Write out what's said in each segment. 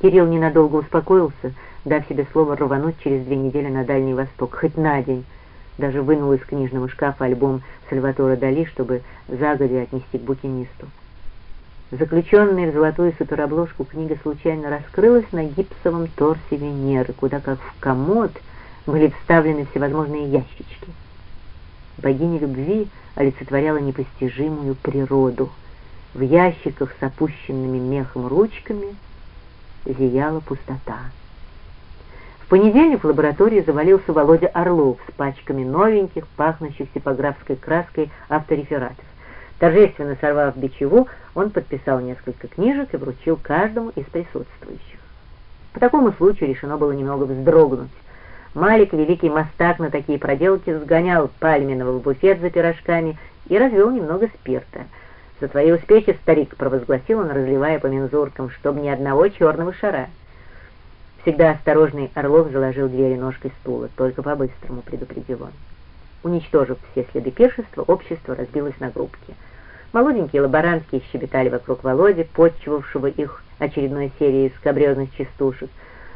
Кирилл ненадолго успокоился, дав себе слово рвануть через две недели на Дальний Восток, хоть на день. Даже вынул из книжного шкафа альбом Сальватора Дали, чтобы загодя отнести к букинисту. Заключенная в золотую суперобложку книга случайно раскрылась на гипсовом торсе Венеры, куда как в комод были вставлены всевозможные ящички. Богиня любви олицетворяла непостижимую природу. В ящиках с опущенными мехом ручками зияла пустота. В понедельник в лаборатории завалился Володя Орлов с пачками новеньких, пахнущих типографской краской авторефератов. Торжественно сорвав бичеву, он подписал несколько книжек и вручил каждому из присутствующих. По такому случаю решено было немного вздрогнуть. Малик, великий мастак на такие проделки, сгонял Пальминова в буфет за пирожками и развел немного спирта. «За твои успехи, старик!» — провозгласил он, разливая по мензуркам, чтобы ни одного черного шара. Всегда осторожный Орлов заложил двери ножкой стула, только по-быстрому предупредил он. Уничтожив все следы пиршества, общество разбилось на группки. Молоденькие лаборантки щебетали вокруг Володи, подчивавшего их очередной серией скабрезных частушек.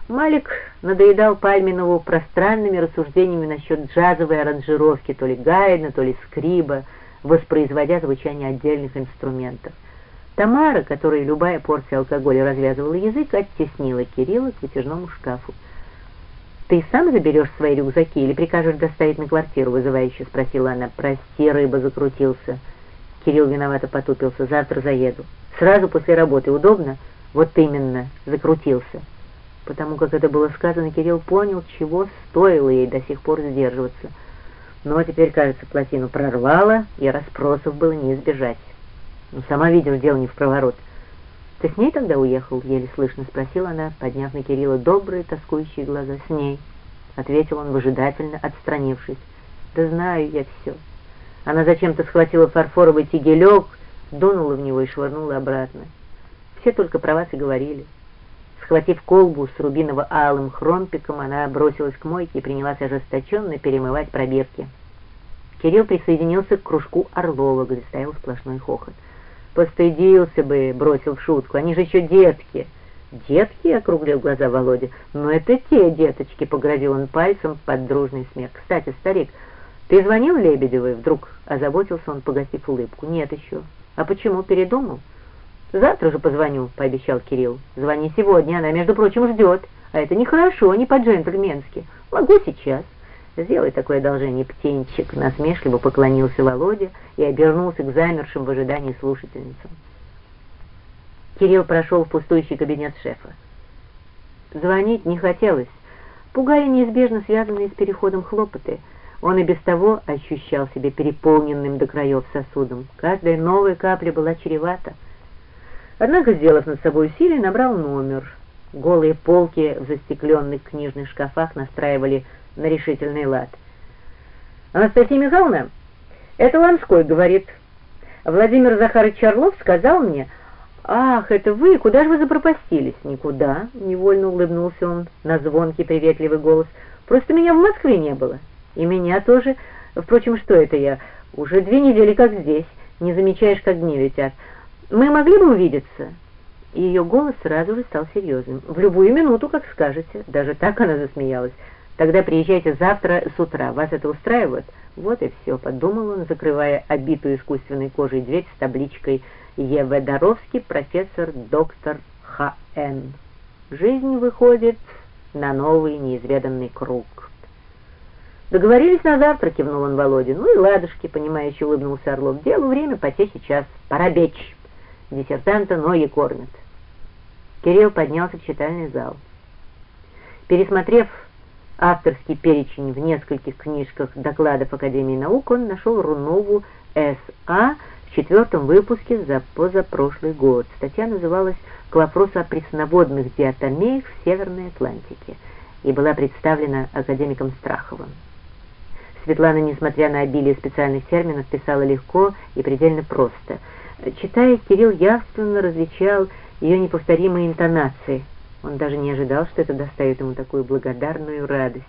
Малик надоедал Пальминову пространными рассуждениями насчет джазовой аранжировки, то ли Гайдна, то ли Скриба, воспроизводя звучание отдельных инструментов. Тамара, которой любая порция алкоголя развязывала язык, оттеснила Кирилла к вытяжному шкафу. «Ты сам заберешь свои рюкзаки или прикажешь доставить на квартиру?» — вызывающе спросила она. «Прости, рыба закрутился». Кирилл виновато потупился. «Завтра заеду. Сразу после работы. Удобно?» «Вот именно, закрутился». Потому как это было сказано, Кирилл понял, чего стоило ей до сих пор сдерживаться. Но теперь, кажется, плотину прорвало, и расспросов было не избежать. Ну, сама видишь, дело не в проворот. «Ты с ней тогда уехал?» — еле слышно спросила она, подняв на Кирилла добрые, тоскующие глаза. «С ней», — ответил он выжидательно, отстранившись. «Да знаю я все». Она зачем-то схватила фарфоровый тигелек, дунула в него и швырнула обратно. Все только про вас и говорили. Схватив колбу с рубиново-алым хромпиком, она бросилась к мойке и принялась ожесточенно перемывать пробирки. Кирилл присоединился к кружку Орлова, где стоял сплошной хохот. «Постыдился бы», — бросил в шутку, — «они же еще детки». «Детки?» — округлил глаза Володя. «Но это те деточки», — погрозил он пальцем под дружный смех. «Кстати, старик, «Ты звонил Лебедевой?» Вдруг озаботился он, погасив улыбку. «Нет еще». «А почему? Передумал?» «Завтра же позвоню», — пообещал Кирилл. «Звони сегодня, она, между прочим, ждет. А это нехорошо, не по-джентльменски. Могу сейчас». «Сделай такое одолжение, птенчик», — насмешливо поклонился Володя и обернулся к замершим в ожидании слушательницам. Кирилл прошел в пустующий кабинет шефа. Звонить не хотелось. Пугали неизбежно связанные с переходом хлопоты — он и без того ощущал себя переполненным до краев сосудом. Каждая новая капля была чревата. Однако, сделав над собой усилие, набрал номер. Голые полки в застекленных книжных шкафах настраивали на решительный лад. «Анастасия Михайловна, это Ланской, — говорит. Владимир Захарович Орлов сказал мне, «Ах, это вы! Куда же вы запропастились?» «Никуда», — невольно улыбнулся он на звонкий приветливый голос. «Просто меня в Москве не было». И меня тоже. Впрочем, что это я? Уже две недели как здесь. Не замечаешь, как дни летят. Мы могли бы увидеться?» И ее голос сразу же стал серьезным. «В любую минуту, как скажете». Даже так она засмеялась. «Тогда приезжайте завтра с утра. Вас это устраивает?» Вот и все, подумал он, закрывая обитую искусственной кожей дверь с табличкой «Е.В. Доровский, профессор, доктор Х.Н.». Жизнь выходит на новый неизведанный круг. «Договорились на завтра», — кивнул он Володе. «Ну и ладушки», — понимающе улыбнулся Орлов. «Делу время, потехи час. Пора бечь. Диссертанта ноги кормят». Кирилл поднялся в читальный зал. Пересмотрев авторский перечень в нескольких книжках докладов Академии наук, он нашел Рунову С.А. в четвертом выпуске за позапрошлый год. Статья называлась «К вопросу о пресноводных диатомеях в Северной Атлантике» и была представлена академиком Страховым. Светлана, несмотря на обилие специальных терминов, писала легко и предельно просто. Читая, Кирилл явственно различал ее неповторимые интонации. Он даже не ожидал, что это доставит ему такую благодарную радость.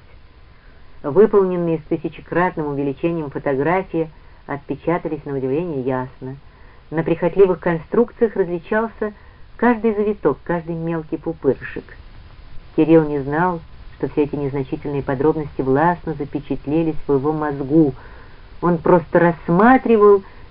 Выполненные с тысячекратным увеличением фотографии отпечатались на удивление ясно. На прихотливых конструкциях различался каждый завиток, каждый мелкий пупырышек. Кирилл не знал, что все эти незначительные подробности властно запечатлелись в его мозгу. Он просто рассматривал